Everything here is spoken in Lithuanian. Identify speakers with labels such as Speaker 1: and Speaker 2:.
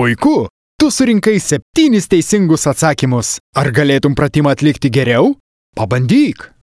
Speaker 1: Puiku, tu surinkai septynis teisingus atsakymus. Ar galėtum pratimą atlikti geriau? Pabandyk.